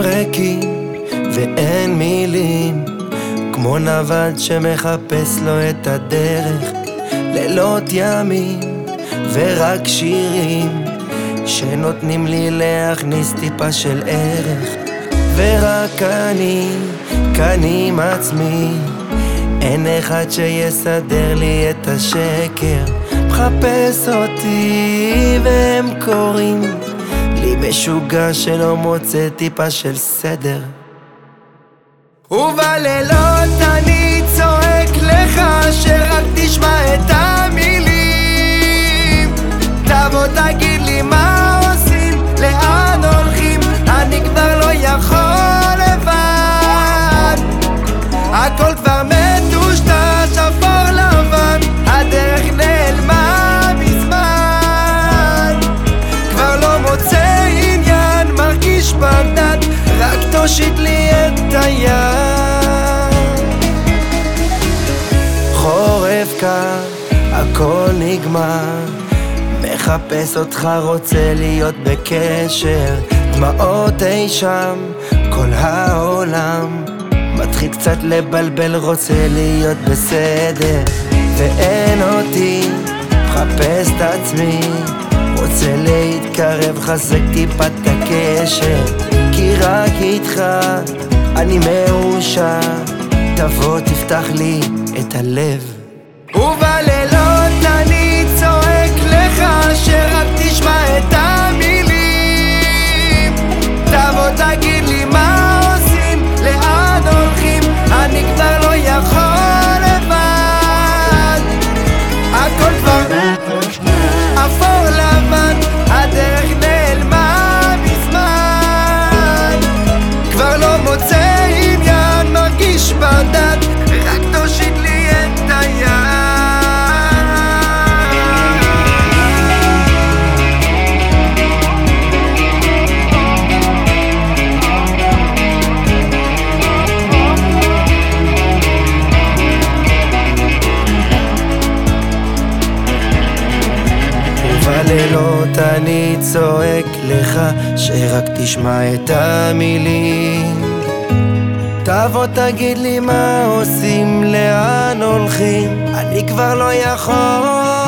ריקים ואין מילים. כמו נווד שמחפש לו את הדרך לילות ימים ורק שירים שנותנים לי להכניס טיפה של ערך. ורק אני כאן עם עצמי אין אחד שיסדר לי את השקר. מחפש אותי והם קוראים משוגע שלא מוצא טיפה של סדר. ובלילות אני צועק לך שרק תשמע את המילים. תבוא תגיד תושיט לי את היד. חורף קר, הכל נגמר. מחפש אותך, רוצה להיות בקשר. דמעות אי שם, כל העולם. מתחיל קצת לבלבל, רוצה להיות בסדר. ואין אותי, מחפש את עצמי. רוצה להתקרב, חזק טיפה את הקשר כי רק איתך אני מאושר. תבוא תפתח לי את הלב. ובלילות אני בדד רק תושיט לי את היד. ובלילות אני צועק לך שרק תשמע את המילים תבוא תגיד לי מה עושים, לאן הולכים? אני כבר לא יכול